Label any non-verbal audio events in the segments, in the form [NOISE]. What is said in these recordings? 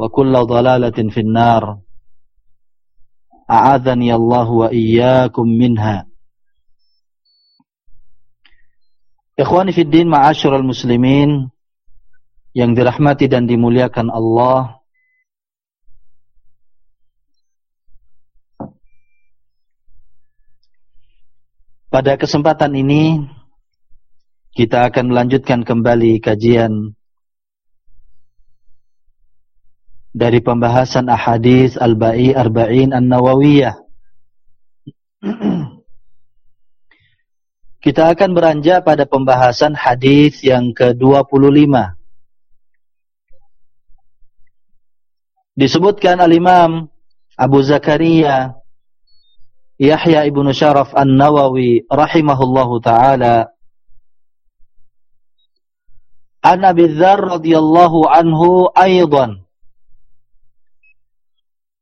وكل ضلالة في النار أعاذني الله وإياكم منها Ikhwani fi din ma'asyiral muslimin yang dirahmati dan dimuliakan Allah Pada kesempatan ini kita akan melanjutkan kembali kajian dari pembahasan ahadis al-ba'i arba'in an-nawawiyah. [CLEARS THROAT] Kita akan beranjak pada pembahasan hadis yang ke-25. Disebutkan al-Imam Abu Zakaria Yahya ibn Sharaf an-Nawawi rahimahullahu taala An Abi Dzar radhiyallahu anhu aidan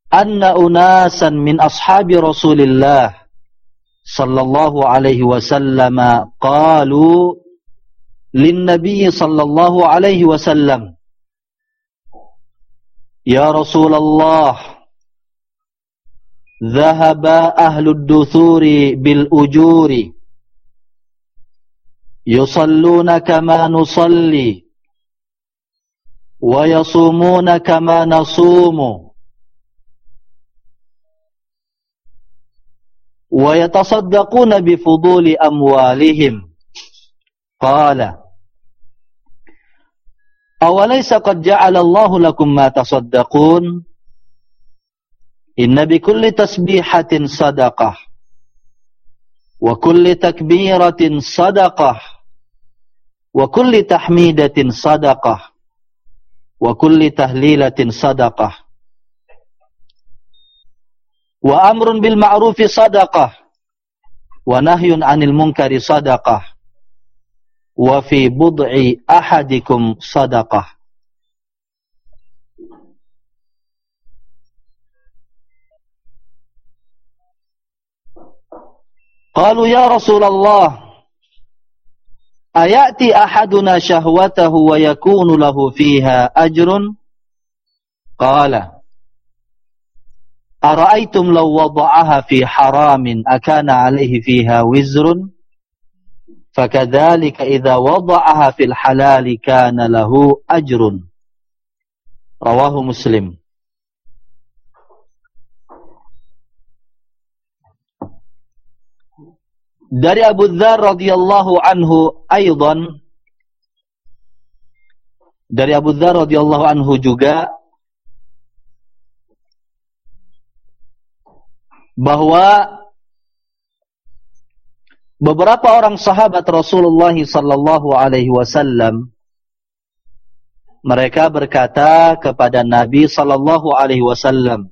anna unasan min ashabi Rasulillah sallallahu alaihi wasallam qalu lin nabiy sallallahu alaihi wasallam ya Rasulullah dhahaba ahlud duthuri bil ujuri yusalluna kama nusalli wa yasumuna kama nasumu ويتصدقون بفضول أموالهم. قال أوليس قد جعل الله لكم ما تصدقون؟ إن بكل تسبيحة صدقة وكل تكبيرة صدقة وكل تحميدة صدقة وكل تهليلة صدقة. Wa amrun bil ma'rufi sadaqah wa nahyun 'anil munkari sadaqah wa fi bud'i ahadikum sadaqah Qalu ya Rasulullah ayati ahaduna shahwatahu wa yakunu Ara'aytum law wada'aha fi haramin akana 'alayhi fiha wizrun? Fakadzalika idza wada'aha fil halal kana lahu ajrun. Rawahu Muslim. Dari Abu Dzar radhiyallahu anhu aidan. Dari Abu Dzar radhiyallahu anhu juga bahwa beberapa orang sahabat Rasulullah sallallahu alaihi wasallam mereka berkata kepada Nabi sallallahu alaihi wasallam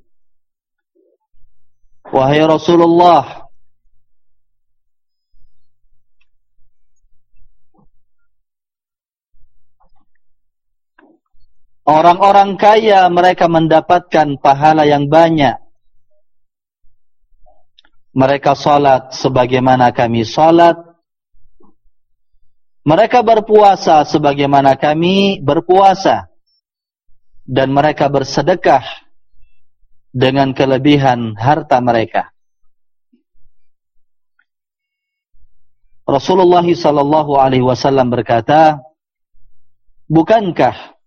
Wahai Rasulullah Orang-orang kaya mereka mendapatkan pahala yang banyak. Mereka salat sebagaimana kami salat. Mereka berpuasa sebagaimana kami berpuasa. Dan mereka bersedekah dengan kelebihan harta mereka. Rasulullah sallallahu alaihi wasallam berkata, "Bukankah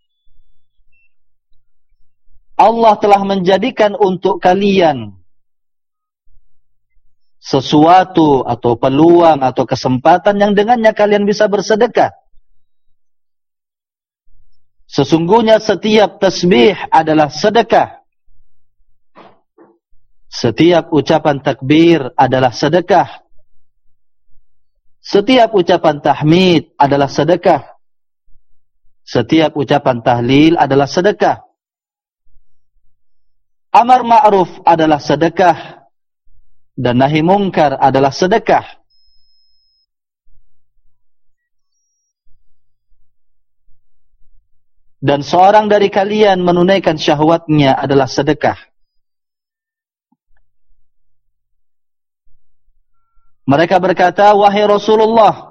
Allah telah menjadikan untuk kalian sesuatu atau peluang atau kesempatan yang dengannya kalian bisa bersedekah. Sesungguhnya setiap tasbih adalah sedekah. Setiap ucapan takbir adalah sedekah. Setiap ucapan tahmid adalah sedekah. Setiap ucapan tahlil adalah sedekah. Amar ma'ruf adalah sedekah dan nahi mungkar adalah sedekah. Dan seorang dari kalian menunaikan syahwatnya adalah sedekah. Mereka berkata, Wahai Rasulullah,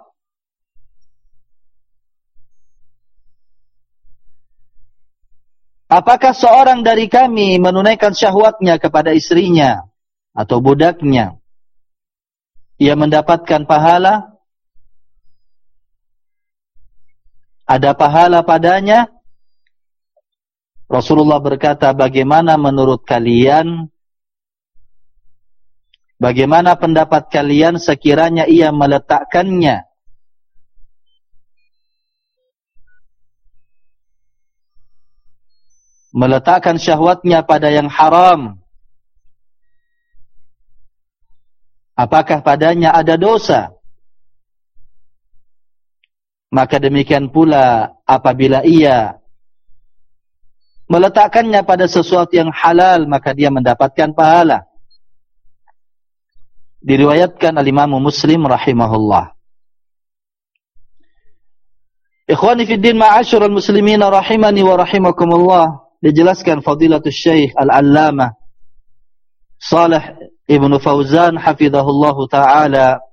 Apakah seorang dari kami menunaikan syahwatnya kepada istrinya atau budaknya? Ia mendapatkan pahala? Ada pahala padanya? Rasulullah berkata, bagaimana menurut kalian? Bagaimana pendapat kalian sekiranya ia meletakkannya meletakkan syahwatnya pada yang haram apakah padanya ada dosa? Maka demikian pula apabila ia meletakkannya pada sesuatu yang halal maka dia mendapatkan pahala. Diriwayatkan al-Imam Muslim rahimahullah. Ikhwani fi din ma'asyiral muslimin rahimani wa rahimakumullah. Dijelaskan fadilatul syekh al-allamah Salih Ibn Fauzan hafizahullahu taala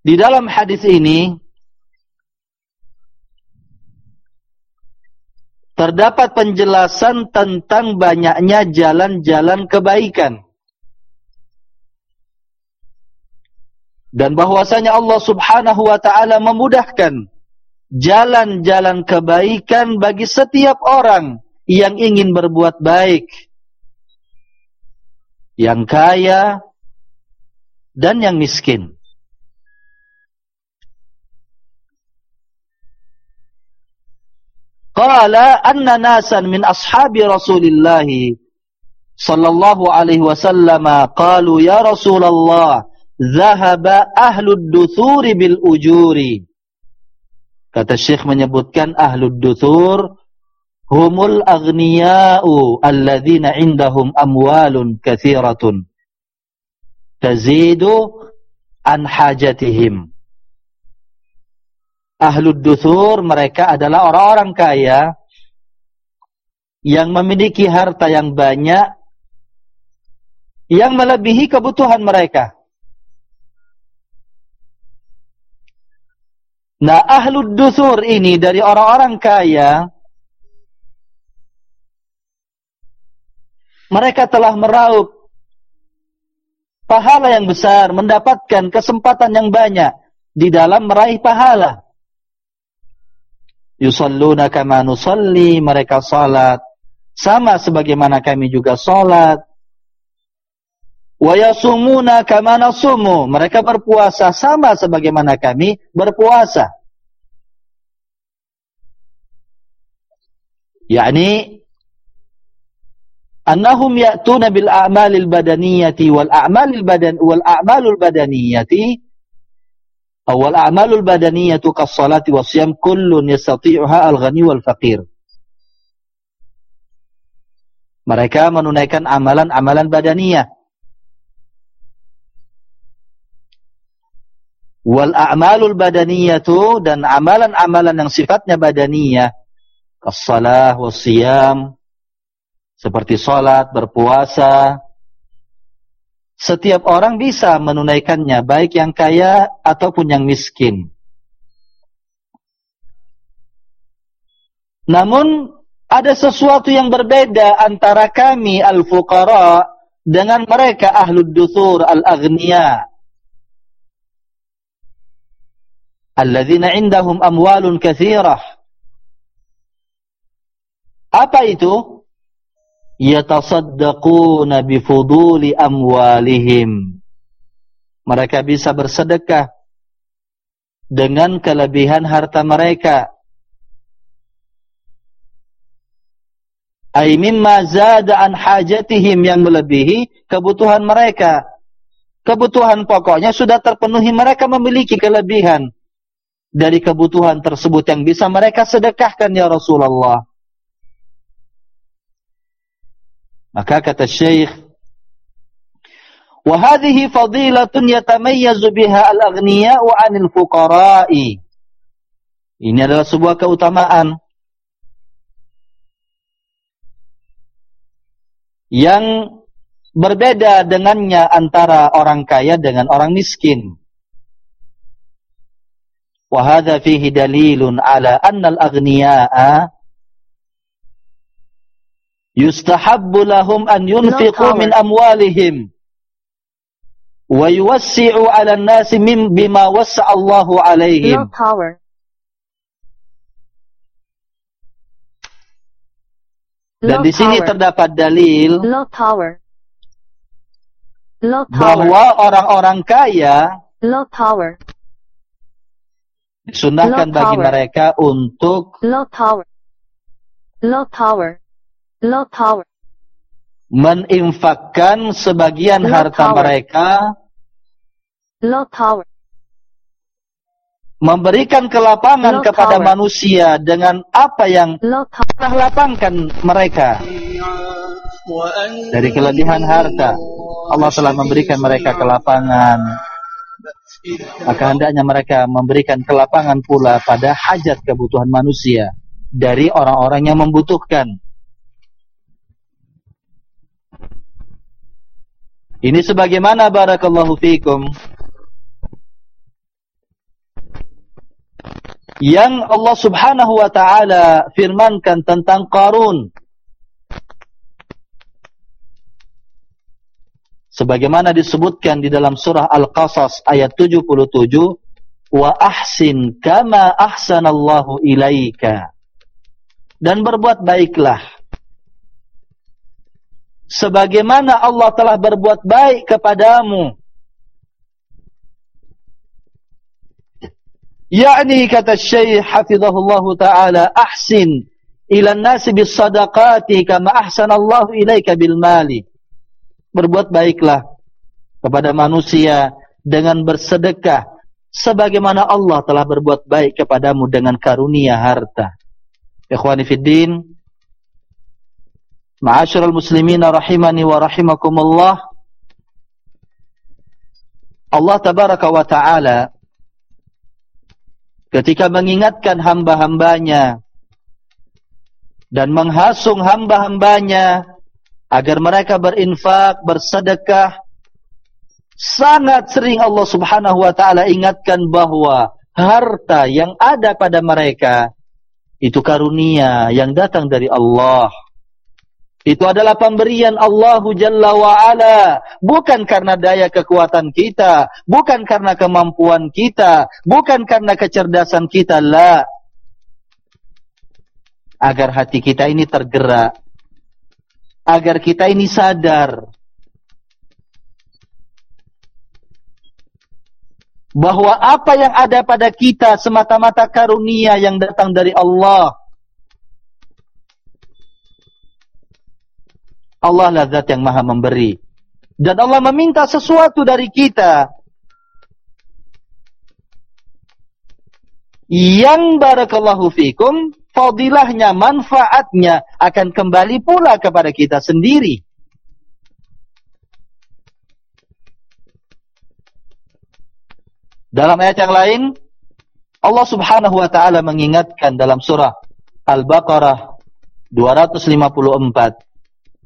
di dalam hadis ini terdapat penjelasan tentang banyaknya jalan-jalan kebaikan dan bahwasanya Allah Subhanahu wa taala memudahkan jalan-jalan kebaikan bagi setiap orang yang ingin berbuat baik. Yang kaya dan yang miskin. Qala anna nasan min ashabi Rasulillah sallallahu alaihi wasallam qalu ya Rasulullah dhahaba ahlud duthuri bil ujuri Kata Syekh menyebutkan ahlud duthur humul aghniya'u alladhina indahum amwalun kathiratun tazidu an hajatihim. Ahlud duthur mereka adalah orang-orang kaya yang memiliki harta yang banyak yang melebihi kebutuhan mereka. Nah, ahlud dusur ini dari orang-orang kaya, mereka telah meraup pahala yang besar, mendapatkan kesempatan yang banyak di dalam meraih pahala. Yusalluna kama nusalli, mereka salat sama sebagaimana kami juga salat. wa yasumuna kama nasumu mereka berpuasa sama sebagaimana kami berpuasa yakni annahum ya'tuna bil a'malil badaniyati wal a'malil badan wal a'malul badaniyati awal a'malul badaniyatu kas salati was siyam kullun yastati'uha al ghani wal faqir. Mereka menunaikan amalan-amalan badaniyah. Wal a'malul badaniyatu dan amalan-amalan yang sifatnya badaniyah kas salah was siyam seperti sholat, berpuasa. Setiap orang bisa menunaikannya, baik yang kaya ataupun yang miskin. Namun, ada sesuatu yang berbeda antara kami al-fuqara dengan mereka ahlud duthur al-aghniya. Alladzina indahum amwalun kathirah. Apa itu? Yatasaddaquna bifuduli amwalihim. Mereka bisa bersedekah dengan kelebihan harta mereka. Ay mimma zada an hajatihim yang melebihi kebutuhan mereka. Kebutuhan pokoknya sudah terpenuhi mereka memiliki kelebihan dari kebutuhan tersebut yang bisa mereka sedekahkan ya Rasulullah Maka kata Syekh, "Wa hadhihi fadilatun yatamayyazu biha al-aghniya wa 'anil fuqara'i." Ini adalah sebuah keutamaan yang berbeda dengannya antara orang kaya dengan orang miskin. Wa hadha fihi dalilun 'ala anna al-aghniya'a yustahabbu lahum an yunfiqu min amwalihim wa yuwassi'u 'ala an-nasi mim bima wassa'a Allahu 'alaihim no power Dan di sini terdapat dalil low power. Low power. bahwa orang-orang kaya low power. disunahkan low bagi mereka untuk low power. Low power low power. Meninfakkan sebagian low harta power. mereka. Low power. Memberikan kelapangan low kepada power. manusia dengan apa yang telah lapangkan mereka. Dari kelebihan harta Allah telah memberikan mereka kelapangan. Maka hendaknya mereka memberikan kelapangan pula pada hajat kebutuhan manusia dari orang-orang yang membutuhkan Ini sebagaimana barakallahu fikum. Yang Allah Subhanahu wa taala firmankan tentang Qarun. Sebagaimana disebutkan di dalam surah Al-Qasas ayat 77 wa ahsin kama ahsanallahu ilaika. Dan berbuat baiklah sebagaimana Allah telah berbuat baik kepadamu. Yakni kata Syekh hafizahullah taala ahsin ila an-nas bis sadaqati kama ahsana Allah ilaika bil mali. Berbuat baiklah kepada manusia dengan bersedekah sebagaimana Allah telah berbuat baik kepadamu dengan karunia harta. Ikhwani fid din, Ma'asyiral muslimin rahimani wa rahimakumullah. Allah tabaraka wa taala ketika mengingatkan hamba-hambanya dan menghasung hamba-hambanya agar mereka berinfak, bersedekah sangat sering Allah Subhanahu wa taala ingatkan bahwa harta yang ada pada mereka itu karunia yang datang dari Allah itu adalah pemberian Allahu Jalla wa'ala. Bukan karena daya kekuatan kita. Bukan karena kemampuan kita. Bukan karena kecerdasan kita. La. Agar hati kita ini tergerak. Agar kita ini sadar. Bahawa apa yang ada pada kita semata-mata karunia yang datang dari Allah. Allah lah zat yang maha memberi. Dan Allah meminta sesuatu dari kita. Yang barakallahu fikum, fadilahnya, manfaatnya akan kembali pula kepada kita sendiri. Dalam ayat yang lain, Allah subhanahu wa ta'ala mengingatkan dalam surah Al-Baqarah 254.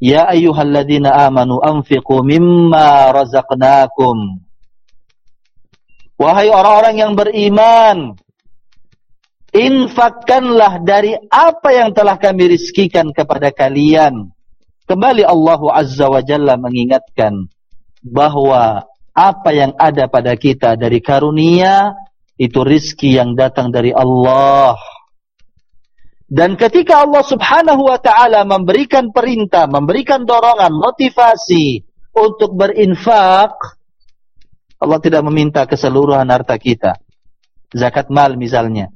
Ya ayyuhalladzina amanu anfiqu mimma razaqnakum. Wahai orang-orang yang beriman, infakkanlah dari apa yang telah kami rizkikan kepada kalian. Kembali Allah Azza wa Jalla mengingatkan bahawa apa yang ada pada kita dari karunia itu rizki yang datang dari Allah. Dan ketika Allah subhanahu wa ta'ala memberikan perintah, memberikan dorongan, motivasi untuk berinfak, Allah tidak meminta keseluruhan harta kita. Zakat mal misalnya.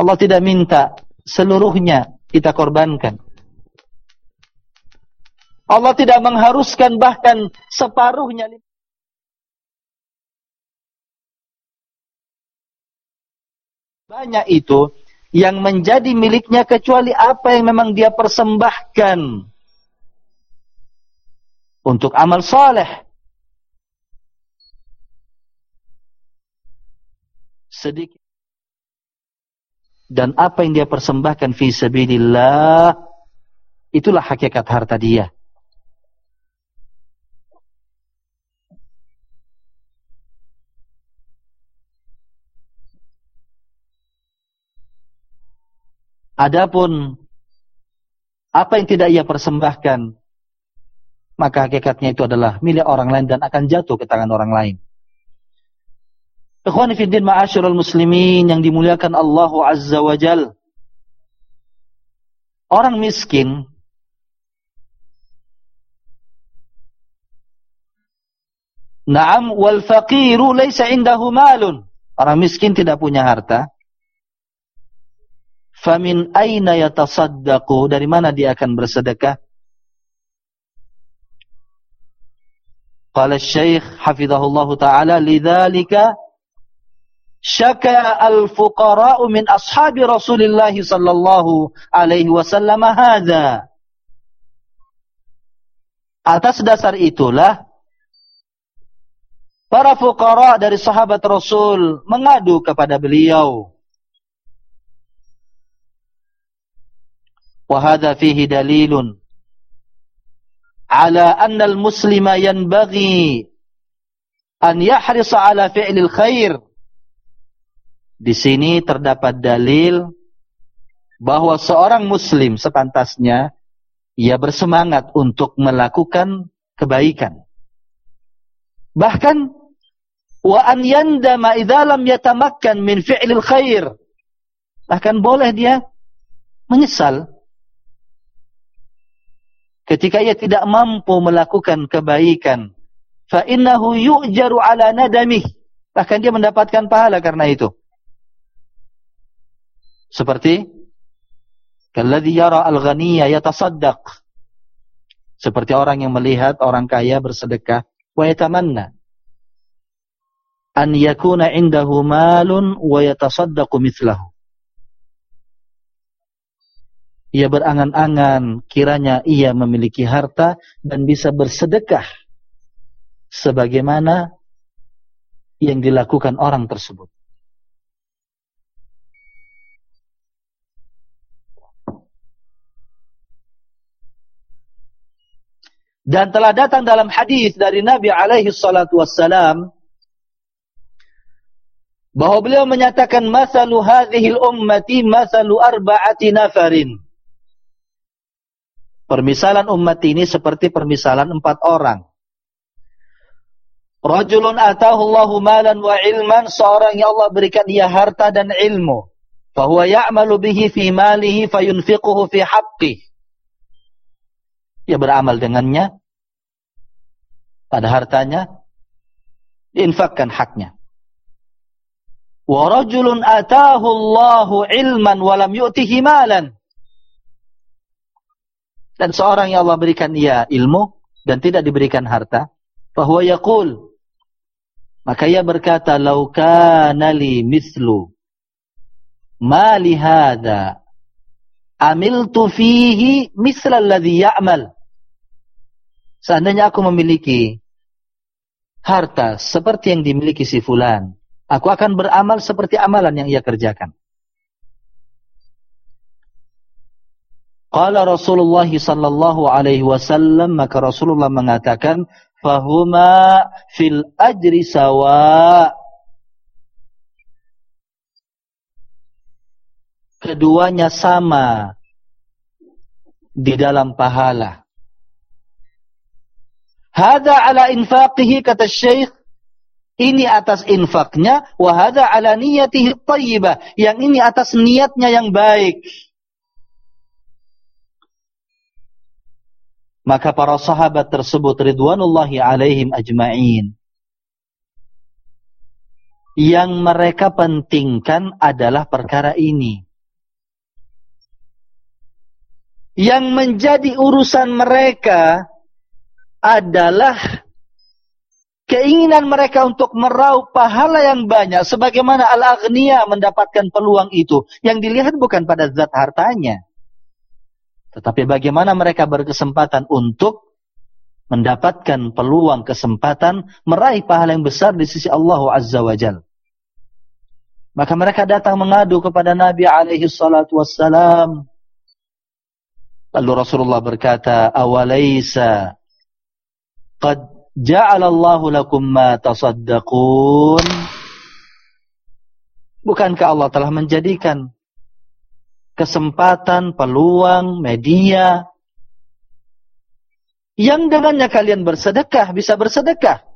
Allah tidak minta seluruhnya kita korbankan. Allah tidak mengharuskan bahkan separuhnya. Banyak itu yang menjadi miliknya kecuali apa yang memang dia persembahkan untuk amal saleh. Sedikit. Dan apa yang dia persembahkan fi sabilillah itulah hakikat harta dia. Adapun apa yang tidak ia persembahkan, maka hakikatnya itu adalah milik orang lain dan akan jatuh ke tangan orang lain. Ikhwani fi din ma'asyiral muslimin yang dimuliakan Allah Azza wa Jal. Orang miskin Naam wal faqiru laysa indahu malun. Orang miskin tidak punya harta. Famin aina yatasaddaqu? Dari mana dia akan bersedekah? Qala Syekh hafizahullah taala lidzalika syaka al-fuqara'u min ashabi Rasulillah sallallahu alaihi wasallam hadza. Atas dasar itulah para fuqara dari sahabat Rasul mengadu kepada beliau وهذا فيه دليل على أن المسلم ينبغي أن يحرص على فعل الخير di sini terdapat dalil bahwa seorang muslim sepantasnya ia bersemangat untuk melakukan kebaikan bahkan wa an yandama idza lam yatamakkan min fi'lil khair bahkan boleh dia menyesal ketika ia tidak mampu melakukan kebaikan fa innahu yu'jaru ala nadamih. Bahkan dia mendapatkan pahala karena itu. Seperti kalladhi yara al-ghaniyya yatasaddaq. Seperti orang yang melihat orang kaya bersedekah wa yatamanna. An yakuna indahu malun wa yatasaddaqu mithlahu ia berangan-angan kiranya ia memiliki harta dan bisa bersedekah sebagaimana yang dilakukan orang tersebut. Dan telah datang dalam hadis dari Nabi alaihi salatu wassalam bahwa beliau menyatakan masalu hadhihi al-ummati masalu arba'ati nafarin Permisalan umat ini seperti permisalan empat orang. Rajulun atahullahu malan wa ilman. Seorang yang Allah berikan dia harta dan ilmu. Fahuwa ya'malu bihi fi malihi fayunfiquhu fi haqqih. Dia beramal dengannya. Pada hartanya. Diinfakkan haknya. Wa rajulun atahullahu ilman walam yu'tihi malan. Dan seorang yang Allah berikan ia ilmu dan tidak diberikan harta bahwa yaqul. Maka ia berkata lau kana li mithlu ma li hadha amiltu fihi mithla alladhi ya'mal. Seandainya aku memiliki harta seperti yang dimiliki si fulan aku akan beramal seperti amalan yang ia kerjakan Qala Rasulullah sallallahu alaihi wasallam maka Rasulullah mengatakan fahuma fil ajri sawa. Keduanya sama di dalam pahala. Hada ala infaqihi kata syekh ini atas infaknya wa hada ala niyatihi thayyibah yang ini atas niatnya yang baik maka para sahabat tersebut ridwanullahi alaihim ajma'in. Yang mereka pentingkan adalah perkara ini. Yang menjadi urusan mereka adalah keinginan mereka untuk meraup pahala yang banyak sebagaimana al-aghniya mendapatkan peluang itu. Yang dilihat bukan pada zat hartanya tetapi bagaimana mereka berkesempatan untuk mendapatkan peluang kesempatan meraih pahala yang besar di sisi Allah Azza wa Jal. Maka mereka datang mengadu kepada Nabi alaihi salatu wassalam. Lalu Rasulullah berkata, "Awalaysa qad ja'ala Allahu lakum ma tasaddaqun?" Bukankah Allah telah menjadikan kesempatan, peluang, media yang dengannya kalian bersedekah, bisa bersedekah.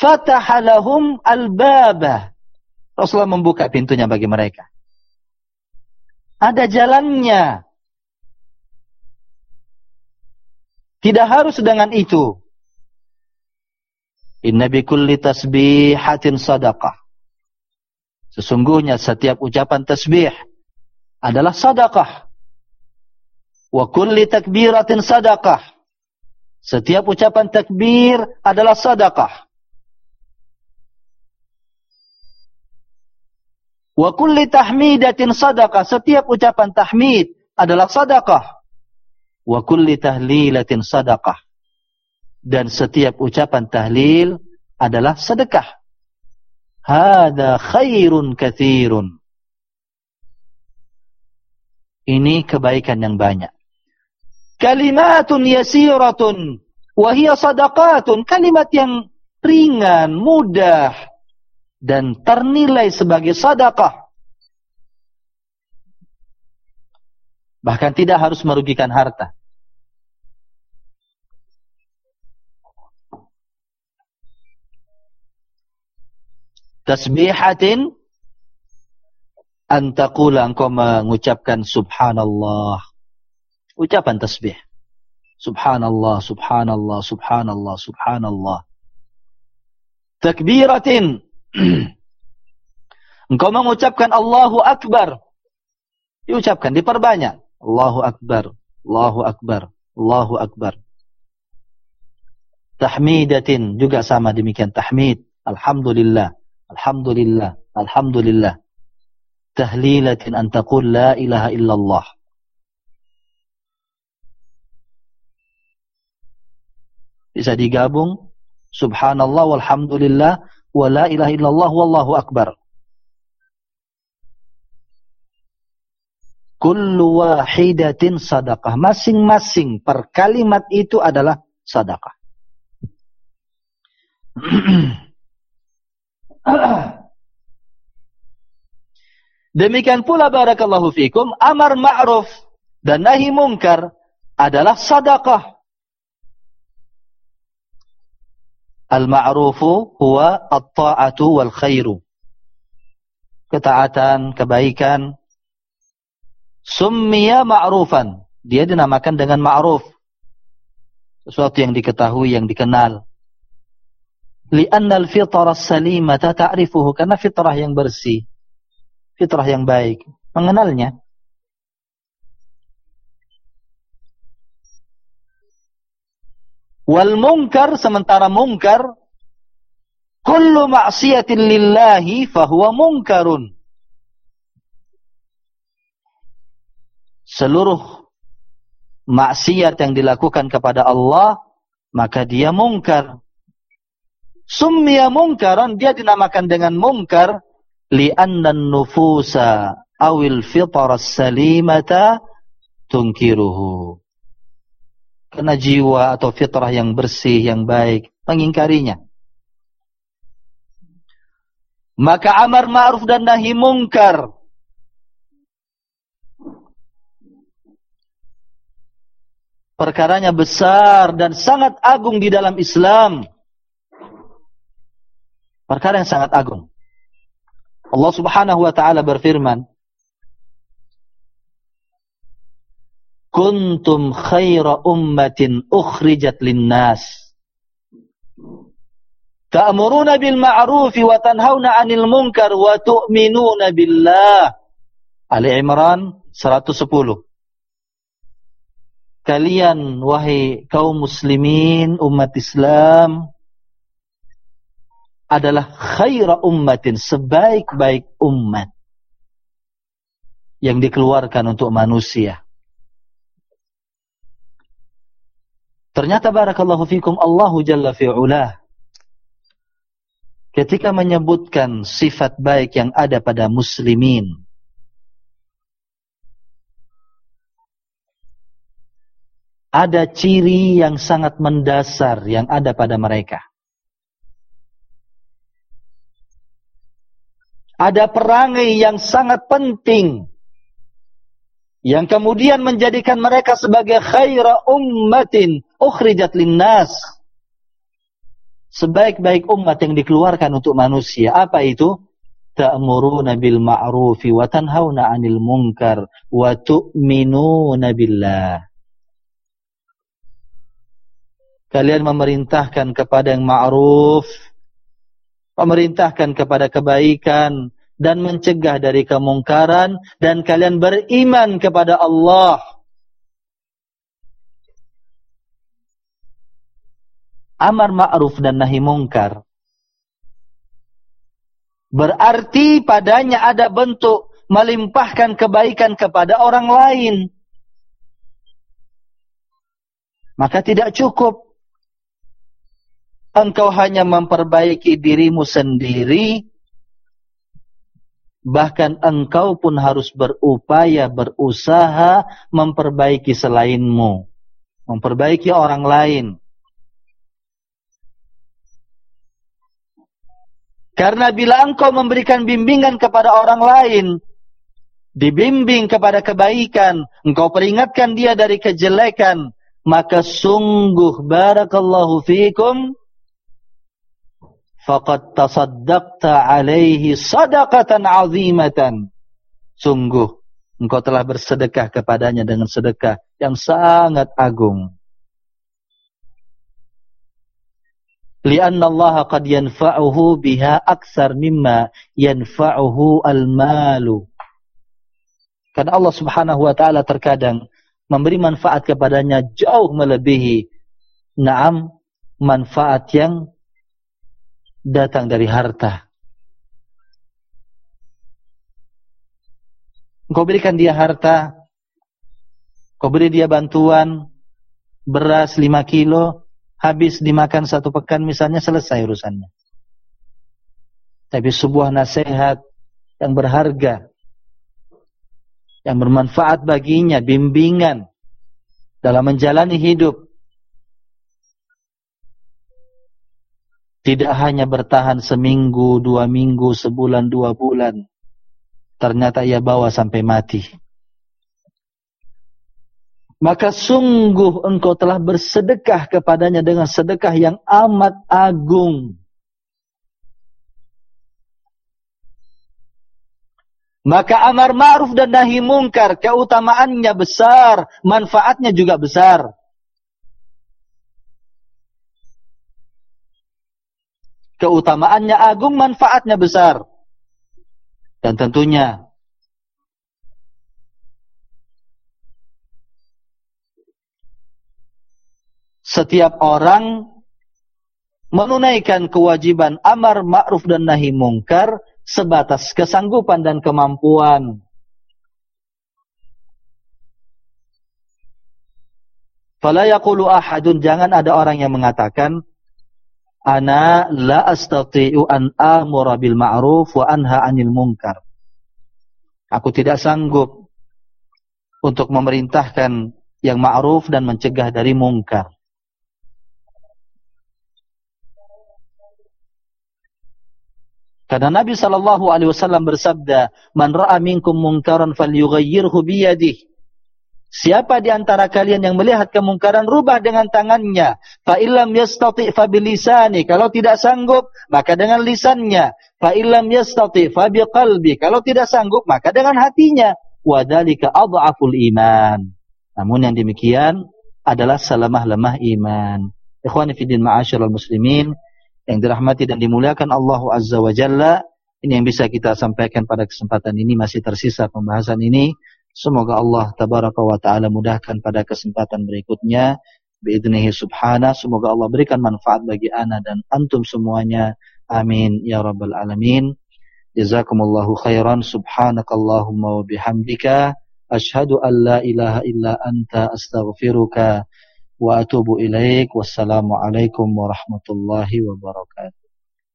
Fatahalahum al-babah. Rasulullah membuka pintunya bagi mereka. Ada jalannya. Tidak harus dengan itu. Inna bi kulli tasbihatin sadaqah. Sesungguhnya setiap ucapan tasbih adalah sadaqah. Wa kulli takbiratin sadaqah. Setiap ucapan takbir adalah sadaqah. Wa kulli tahmidatin sadaqah. Setiap ucapan tahmid adalah sadaqah. Wa kulli tahlilatin sadaqah. Dan setiap ucapan tahlil adalah sedekah. Hada khairun kathirun. Ini kebaikan yang banyak. Kalimatun yasiratun wahia sadaqatun. Kalimat yang ringan, mudah dan ternilai sebagai sadaqah. Bahkan tidak harus merugikan harta. Tasbihatin antakula engkau mengucapkan subhanallah. Ucapan tasbih. Subhanallah, subhanallah, subhanallah, subhanallah. Takbiratin. [CLEARS THROAT] engkau mengucapkan Allahu Akbar. Diucapkan, diperbanyak. Allahu Akbar, Allahu Akbar, Allahu Akbar. Tahmidatin juga sama demikian. Tahmid. Alhamdulillah, Alhamdulillah, Alhamdulillah tahlilatin an taqul la ilaha illallah. Bisa digabung subhanallah walhamdulillah wa la ilaha illallah wallahu akbar. Kullu wahidatin sadaqah. Masing-masing per kalimat itu adalah sadaqah [CLEARS THROAT] [CLEARS THROAT] Demikian pula barakallahu fikum amar ma'ruf dan nahi mungkar adalah sedekah. Al-ma'rufu huwa at-ta'atu wal khairu. Ketaatan, kebaikan. Summiya ma'rufan. Dia dinamakan dengan ma'ruf. Sesuatu yang diketahui, yang dikenal. Lianna al-fitrah as-salimata ta'rifuhu. Karena fitrah yang bersih fitrah yang baik, mengenalnya. Wal munkar sementara munkar kullu ma'siyatin lillahi fahuwa munkarun. Seluruh maksiat yang dilakukan kepada Allah maka dia munkar. Summiya munkaran dia dinamakan dengan munkar li'anna an-nufusa awil fitra salimata tunkiruhu. Karena jiwa atau fitrah yang bersih, yang baik, mengingkarinya. Maka amar ma'ruf dan nahi mungkar. Perkaranya besar dan sangat agung di dalam Islam. Perkara yang sangat agung. Allah subhanahu wa ta'ala berfirman. kuntum khaira ummatin ukhrijat linnas ta'muruna bil ma'ruf wa tanhauna 'anil munkar wa tu'minuna billah Ali Imran 110 Kalian wahai kaum muslimin umat Islam adalah khaira ummatin sebaik-baik umat yang dikeluarkan untuk manusia Ternyata barakallahu fikum Allahu jalla fi'ulah. Ketika menyebutkan sifat baik yang ada pada muslimin. Ada ciri yang sangat mendasar yang ada pada mereka. Ada perangai yang sangat penting yang kemudian menjadikan mereka sebagai khaira ummatin ukhrijat linnas. Sebaik-baik umat yang dikeluarkan untuk manusia. Apa itu? Ta'muruna bil ma'rufi wa tanhauna 'anil munkar wa tu'minuna billah. Kalian memerintahkan kepada yang ma'ruf memerintahkan kepada kebaikan dan mencegah dari kemungkaran dan kalian beriman kepada Allah. Amar ma'ruf dan nahi mungkar. Berarti padanya ada bentuk melimpahkan kebaikan kepada orang lain. Maka tidak cukup. Engkau hanya memperbaiki dirimu sendiri bahkan engkau pun harus berupaya berusaha memperbaiki selainmu memperbaiki orang lain. Karena bila engkau memberikan bimbingan kepada orang lain dibimbing kepada kebaikan engkau peringatkan dia dari kejelekan maka sungguh barakallahu fiikum faqad tasaddaqta alaihi sadaqatan azimatan. Sungguh engkau telah bersedekah kepadanya dengan sedekah yang sangat agung. Lianna Allah qad yanfa'uhu biha akthar mimma yanfa'uhu al-malu. Karena Allah Subhanahu wa taala terkadang memberi manfaat kepadanya jauh melebihi. Na'am manfaat yang datang dari harta. Engkau berikan dia harta, kau beri dia bantuan, beras lima kilo, habis dimakan satu pekan misalnya, selesai urusannya. Tapi sebuah nasihat yang berharga, yang bermanfaat baginya, bimbingan dalam menjalani hidup, Tidak hanya bertahan seminggu, dua minggu, sebulan, dua bulan. Ternyata ia bawa sampai mati. Maka sungguh engkau telah bersedekah kepadanya dengan sedekah yang amat agung. Maka amar ma'ruf dan nahi mungkar keutamaannya besar, manfaatnya juga besar. Keutamaannya agung, manfaatnya besar. Dan tentunya setiap orang menunaikan kewajiban amar ma'ruf dan nahi mungkar sebatas kesanggupan dan kemampuan. Fala yaqulu ahadun jangan ada orang yang mengatakan ana la astati'u an amura bil ma'ruf wa anha 'anil munkar. Aku tidak sanggup untuk memerintahkan yang ma'ruf dan mencegah dari mungkar. Karena Nabi sallallahu alaihi wasallam bersabda, "Man ra'a minkum munkaran falyughayyirhu bi yadihi." Siapa di antara kalian yang melihat kemungkaran rubah dengan tangannya, fa illam yastati fa bilisani, kalau tidak sanggup maka dengan lisannya, fa illam yastati fa biqalbi, kalau tidak sanggup maka dengan hatinya. Wa dzalika adhaful iman. Namun yang demikian adalah selemah-lemah iman. Ikhwani fi din ma'asyiral muslimin yang dirahmati dan dimuliakan Allah Azza wa Jalla, ini yang bisa kita sampaikan pada kesempatan ini masih tersisa pembahasan ini. Semoga Allah tabaraka wa ta'ala mudahkan pada kesempatan berikutnya. Biidnihi subhana. Semoga Allah berikan manfaat bagi ana dan antum semuanya. Amin. Ya Rabbal Alamin. Jazakumullahu khairan. Subhanakallahumma wa bihamdika. Ashhadu an la ilaha illa anta astaghfiruka wa atubu ilaik. Wassalamualaikum warahmatullahi wabarakatuh.